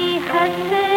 हंस